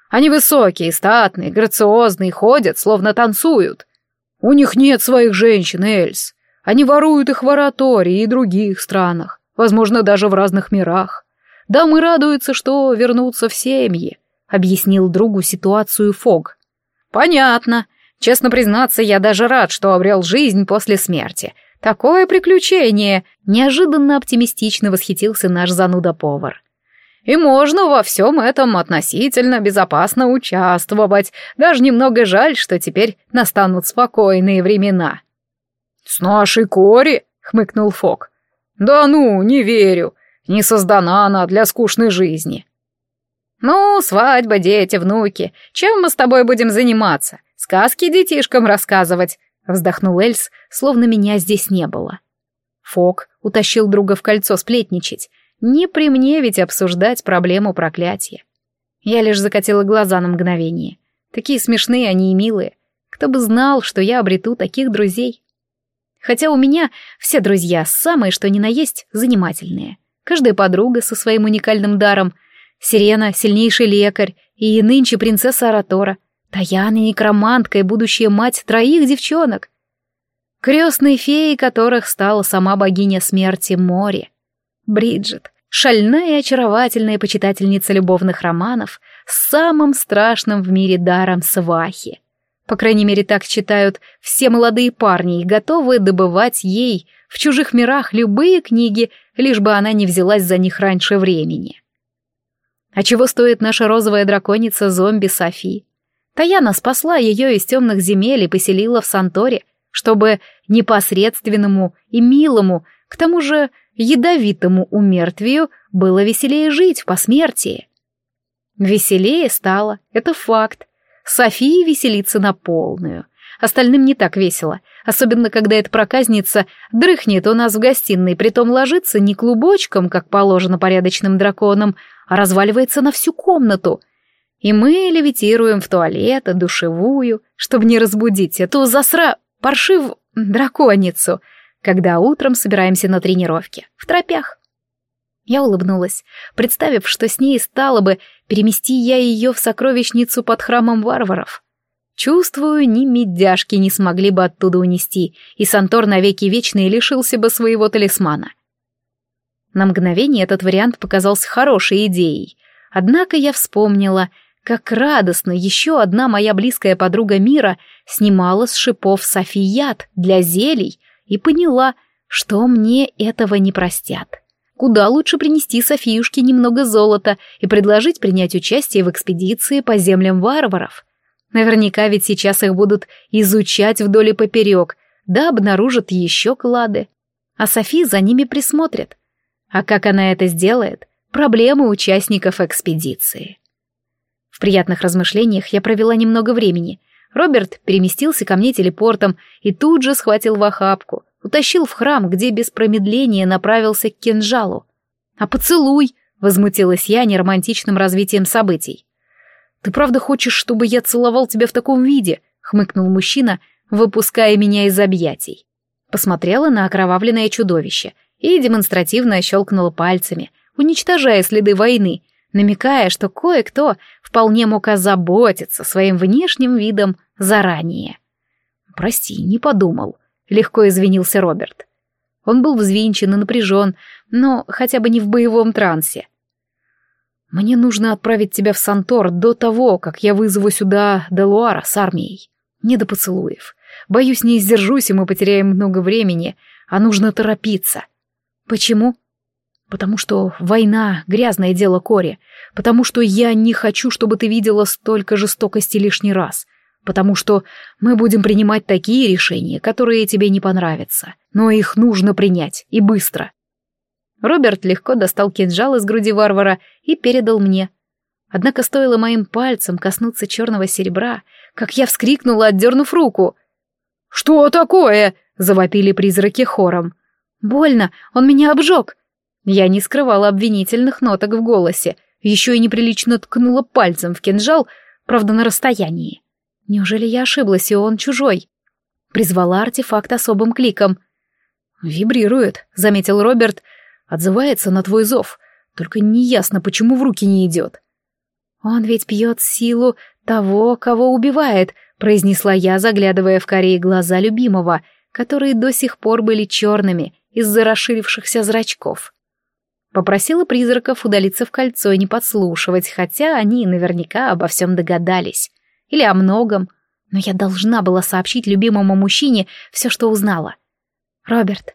Они высокие, статные, грациозные, ходят, словно танцуют. У них нет своих женщин, Эльс. Они воруют их в Оратории и других странах, возможно, даже в разных мирах. Дамы радуются, что вернутся в семьи», — объяснил другу ситуацию Фог. «Понятно. Честно признаться, я даже рад, что обрел жизнь после смерти. Такое приключение!» — неожиданно оптимистично восхитился наш зануда-повар и можно во всем этом относительно безопасно участвовать. Даже немного жаль, что теперь настанут спокойные времена». «С нашей кори?» — хмыкнул Фок. «Да ну, не верю. Не создана она для скучной жизни». «Ну, свадьба, дети, внуки. Чем мы с тобой будем заниматься? Сказки детишкам рассказывать?» — вздохнул Эльс, словно меня здесь не было. Фок утащил друга в кольцо сплетничать, не при мне ведь обсуждать проблему проклятия. Я лишь закатила глаза на мгновение. Такие смешные они и милые. Кто бы знал, что я обрету таких друзей. Хотя у меня все друзья самые, что ни на есть, занимательные. Каждая подруга со своим уникальным даром. Сирена — сильнейший лекарь, и нынче принцесса Аратора. Таяна — некромантка и будущая мать троих девчонок. Крестные феи, которых стала сама богиня смерти море. Бриджит, шальная и очаровательная почитательница любовных романов, с самым страшным в мире даром свахи. По крайней мере, так читают все молодые парни и готовы добывать ей в чужих мирах любые книги, лишь бы она не взялась за них раньше времени. А чего стоит наша розовая драконица-зомби Софи? Таяна спасла ее из темных земель и поселила в Санторе, чтобы непосредственному и милому к тому же ядовитому умертвию было веселее жить в посмертии. Веселее стало, это факт. София веселится на полную. Остальным не так весело, особенно когда эта проказница дрыхнет у нас в гостиной, притом ложится не клубочком, как положено порядочным драконам, а разваливается на всю комнату. И мы левитируем в туалет, душевую, чтобы не разбудить эту засра... паршив... драконицу — когда утром собираемся на тренировке, в тропях. Я улыбнулась, представив, что с ней стало бы, перемести я ее в сокровищницу под храмом варваров. Чувствую, ни медяшки не смогли бы оттуда унести, и Сантор навеки вечный лишился бы своего талисмана. На мгновение этот вариант показался хорошей идеей. Однако я вспомнила, как радостно еще одна моя близкая подруга Мира снимала с шипов софият для зелий, и поняла, что мне этого не простят. Куда лучше принести Софиюшке немного золота и предложить принять участие в экспедиции по землям варваров. Наверняка ведь сейчас их будут изучать вдоль и поперек, да обнаружат еще клады. А Софи за ними присмотрит. А как она это сделает? Проблемы участников экспедиции. В приятных размышлениях я провела немного времени — Роберт переместился ко мне телепортом и тут же схватил в охапку, утащил в храм, где без промедления направился к кинжалу. «А поцелуй!» — возмутилась я неромантичным развитием событий. «Ты правда хочешь, чтобы я целовал тебя в таком виде?» — хмыкнул мужчина, выпуская меня из объятий. Посмотрела на окровавленное чудовище и демонстративно щелкнула пальцами, уничтожая следы войны, намекая, что кое-кто вполне мог озаботиться своим внешним видом заранее. «Прости, не подумал», — легко извинился Роберт. Он был взвинчен и напряжен, но хотя бы не в боевом трансе. «Мне нужно отправить тебя в Сантор до того, как я вызову сюда Делуара с армией. Не до поцелуев. Боюсь, не издержусь и мы потеряем много времени, а нужно торопиться». «Почему?» Потому что война — грязное дело Кори. Потому что я не хочу, чтобы ты видела столько жестокости лишний раз. Потому что мы будем принимать такие решения, которые тебе не понравятся. Но их нужно принять, и быстро. Роберт легко достал кинжал из груди варвара и передал мне. Однако стоило моим пальцем коснуться черного серебра, как я вскрикнула, отдернув руку. «Что такое?» — завопили призраки хором. «Больно, он меня обжег!» Я не скрывала обвинительных ноток в голосе, еще и неприлично ткнула пальцем в кинжал, правда, на расстоянии. Неужели я ошиблась, и он чужой? Призвала артефакт особым кликом. «Вибрирует», — заметил Роберт, — «отзывается на твой зов, только неясно, почему в руки не идет». «Он ведь пьет силу того, кого убивает», — произнесла я, заглядывая в корее глаза любимого, которые до сих пор были черными из-за расширившихся зрачков. Попросила призраков удалиться в кольцо и не подслушивать, хотя они наверняка обо всем догадались. Или о многом. Но я должна была сообщить любимому мужчине все, что узнала. «Роберт».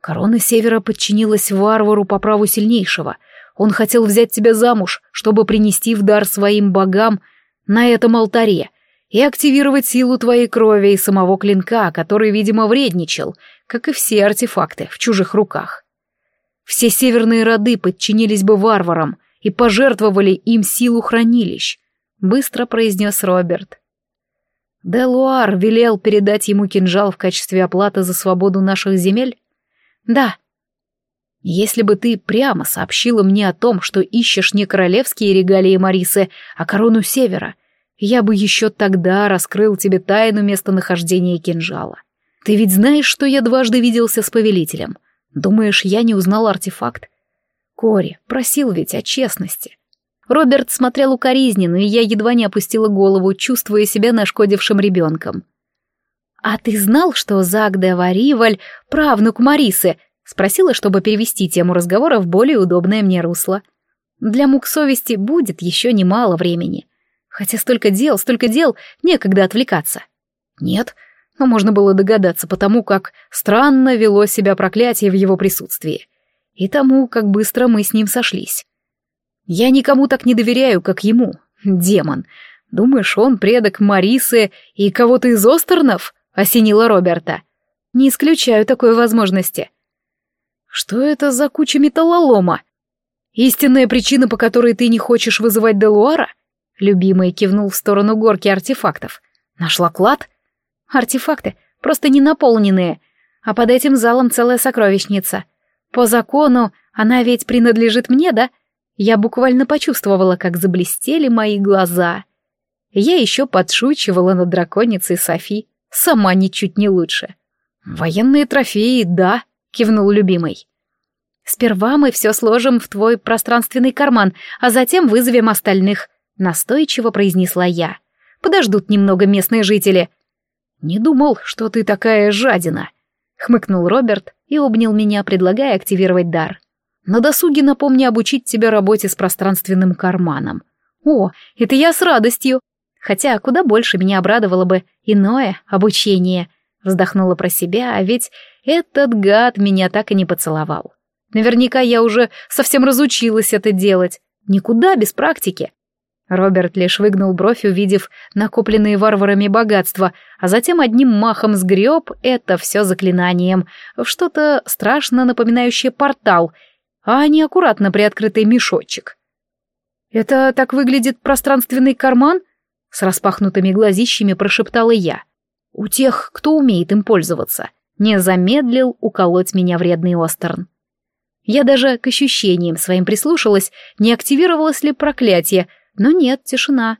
Корона Севера подчинилась варвару по праву сильнейшего. Он хотел взять тебя замуж, чтобы принести в дар своим богам на этом алтаре и активировать силу твоей крови и самого клинка, который, видимо, вредничал, как и все артефакты в чужих руках. Все северные роды подчинились бы варварам и пожертвовали им силу хранилищ, быстро произнес Роберт. Делуар велел передать ему кинжал в качестве оплаты за свободу наших земель? Да. Если бы ты прямо сообщила мне о том, что ищешь не королевские регалии Марисы, а корону севера, я бы еще тогда раскрыл тебе тайну местонахождения кинжала. Ты ведь знаешь, что я дважды виделся с повелителем — Думаешь, я не узнал артефакт? Кори просил ведь о честности. Роберт смотрел укоризненно, и я едва не опустила голову, чувствуя себя нашкодившим ребенком. «А ты знал, что Загда Вариваль — правнук Марисы?» — спросила, чтобы перевести тему разговора в более удобное мне русло. «Для мук совести будет еще немало времени. Хотя столько дел, столько дел, некогда отвлекаться». «Нет, но можно было догадаться по тому, как странно вело себя проклятие в его присутствии, и тому, как быстро мы с ним сошлись. Я никому так не доверяю, как ему, демон. Думаешь, он предок Марисы и кого-то из Остернов? Осенила Роберта. Не исключаю такой возможности. Что это за куча металлолома? Истинная причина, по которой ты не хочешь вызывать Делуара? Любимый кивнул в сторону горки артефактов. Нашла клад? Артефакты, просто не наполненные. А под этим залом целая сокровищница. По закону она ведь принадлежит мне, да? Я буквально почувствовала, как заблестели мои глаза. Я еще подшучивала над драконицей Софи, сама ничуть не лучше. «Военные трофеи, да», — кивнул любимый. «Сперва мы все сложим в твой пространственный карман, а затем вызовем остальных», — настойчиво произнесла я. «Подождут немного местные жители». «Не думал, что ты такая жадина!» — хмыкнул Роберт и обнял меня, предлагая активировать дар. «На досуге напомни обучить тебя работе с пространственным карманом. О, это я с радостью! Хотя куда больше меня обрадовало бы иное обучение!» Вздохнула про себя, а ведь этот гад меня так и не поцеловал. Наверняка я уже совсем разучилась это делать. Никуда без практики. Роберт лишь выгнал бровь, увидев накопленные варварами богатства, а затем одним махом сгреб это все заклинанием, в что-то страшно напоминающее портал, а не аккуратно приоткрытый мешочек. «Это так выглядит пространственный карман?» С распахнутыми глазищами прошептала я. «У тех, кто умеет им пользоваться», не замедлил уколоть меня вредный Остерн. Я даже к ощущениям своим прислушалась, не активировалось ли проклятие — но нет, тишина.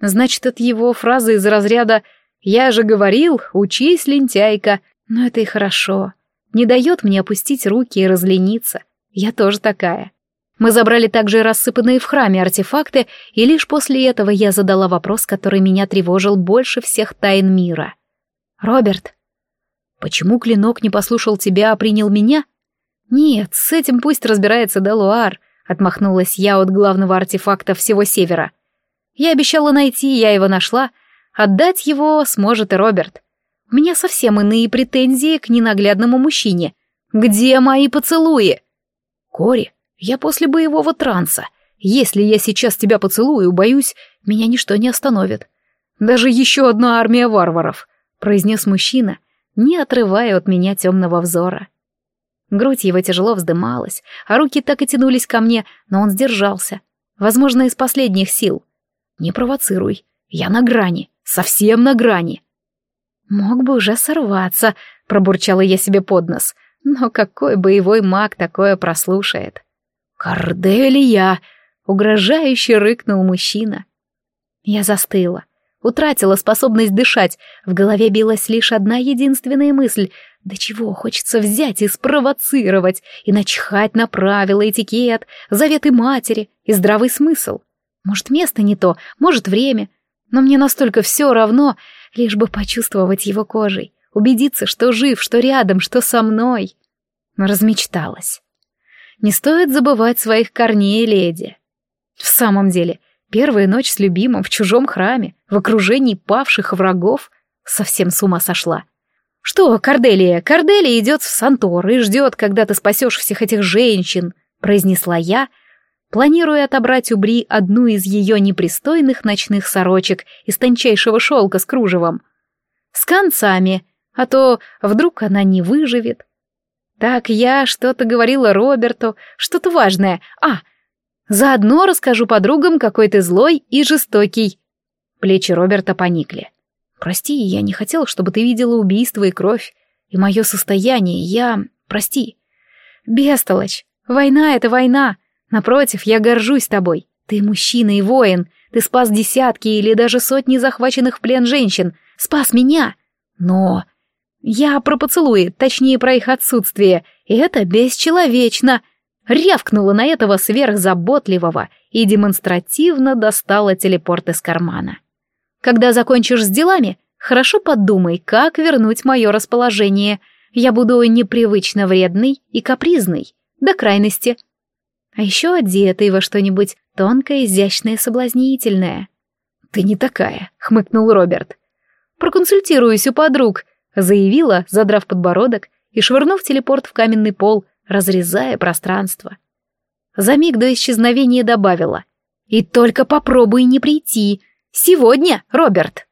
Значит, от его фразы из разряда «Я же говорил, учись, лентяйка», но это и хорошо. Не дает мне опустить руки и разлениться. Я тоже такая. Мы забрали также рассыпанные в храме артефакты, и лишь после этого я задала вопрос, который меня тревожил больше всех тайн мира. «Роберт, почему клинок не послушал тебя, а принял меня?» «Нет, с этим пусть разбирается Делуар. — отмахнулась я от главного артефакта всего Севера. «Я обещала найти, я его нашла. Отдать его сможет и Роберт. У меня совсем иные претензии к ненаглядному мужчине. Где мои поцелуи?» «Кори, я после боевого транса. Если я сейчас тебя поцелую, боюсь, меня ничто не остановит. Даже еще одна армия варваров», — произнес мужчина, не отрывая от меня темного взора. Грудь его тяжело вздымалась, а руки так и тянулись ко мне, но он сдержался. Возможно, из последних сил. «Не провоцируй. Я на грани. Совсем на грани». «Мог бы уже сорваться», — пробурчала я себе под нос. «Но какой боевой маг такое прослушает?» «Корделия!» — угрожающе рыкнул мужчина. Я застыла, утратила способность дышать. В голове билась лишь одна единственная мысль — до чего хочется взять и спровоцировать, и начхать на правила, этикет, заветы матери и здравый смысл. Может, место не то, может, время, но мне настолько все равно, лишь бы почувствовать его кожей, убедиться, что жив, что рядом, что со мной. Но размечталась. Не стоит забывать своих корней, леди. В самом деле, первая ночь с любимым в чужом храме, в окружении павших врагов, совсем с ума сошла. «Что, Корделия, Корделия идет в Сантор и ждет, когда ты спасешь всех этих женщин», — произнесла я, планируя отобрать у Бри одну из ее непристойных ночных сорочек из тончайшего шелка с кружевом. «С концами, а то вдруг она не выживет». «Так я что-то говорила Роберту, что-то важное. А, заодно расскажу подругам, какой ты злой и жестокий», Плечи Роберта поникли. «Прости, я не хотел, чтобы ты видела убийство и кровь. И мое состояние, я... Прости». «Бестолочь! Война — это война! Напротив, я горжусь тобой. Ты мужчина и воин. Ты спас десятки или даже сотни захваченных в плен женщин. Спас меня! Но... Я про поцелуи, точнее, про их отсутствие. И это бесчеловечно!» рявкнула на этого сверхзаботливого и демонстративно достала телепорт из кармана. Когда закончишь с делами, хорошо подумай, как вернуть мое расположение. Я буду непривычно вредный и капризный, до крайности. А еще одетый во что-нибудь тонкое, изящное, соблазнительное. «Ты не такая», — хмыкнул Роберт. «Проконсультируюсь у подруг», — заявила, задрав подбородок и швырнув телепорт в каменный пол, разрезая пространство. За миг до исчезновения добавила. «И только попробуй не прийти», — Сегодня, Роберт!»